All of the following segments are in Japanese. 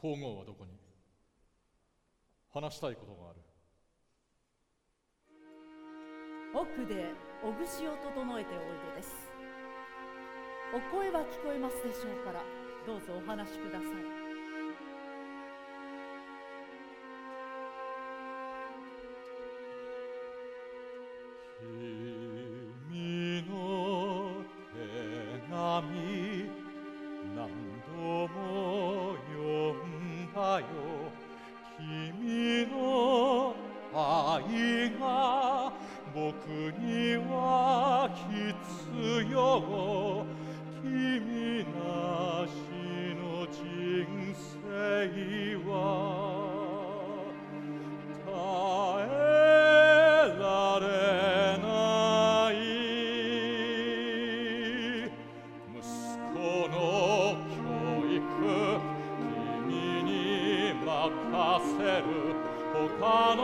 皇后はどこに？話したいことがある。奥でおぐしを整えておいでです。お声は聞こえますでしょうからどうぞお話しください。僕には必要。君なしの人生は。耐えられない。息子の教育。君に任せる。他の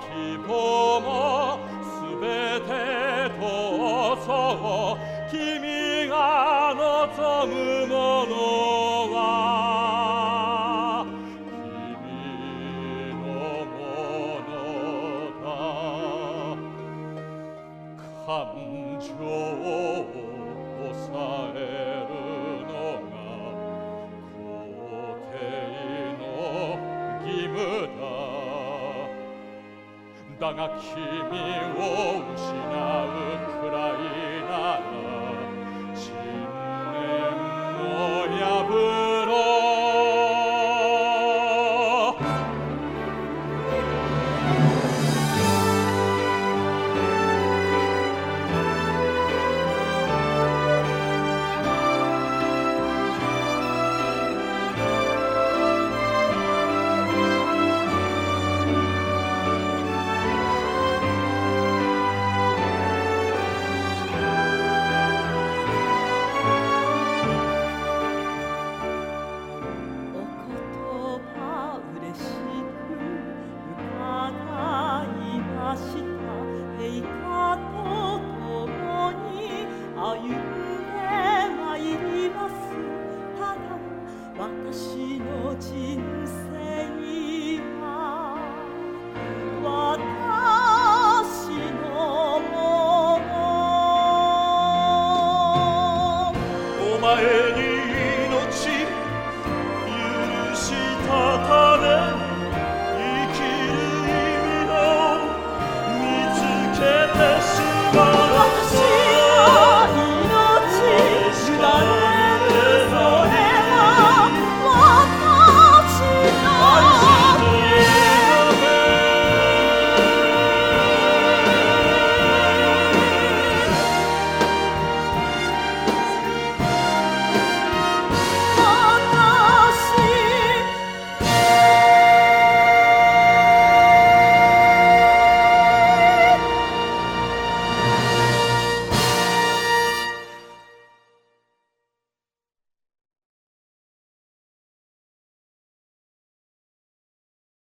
希望も。君が望むものは君のものだ感情を抑えるのが皇帝の義務だだが君を失うくらいなら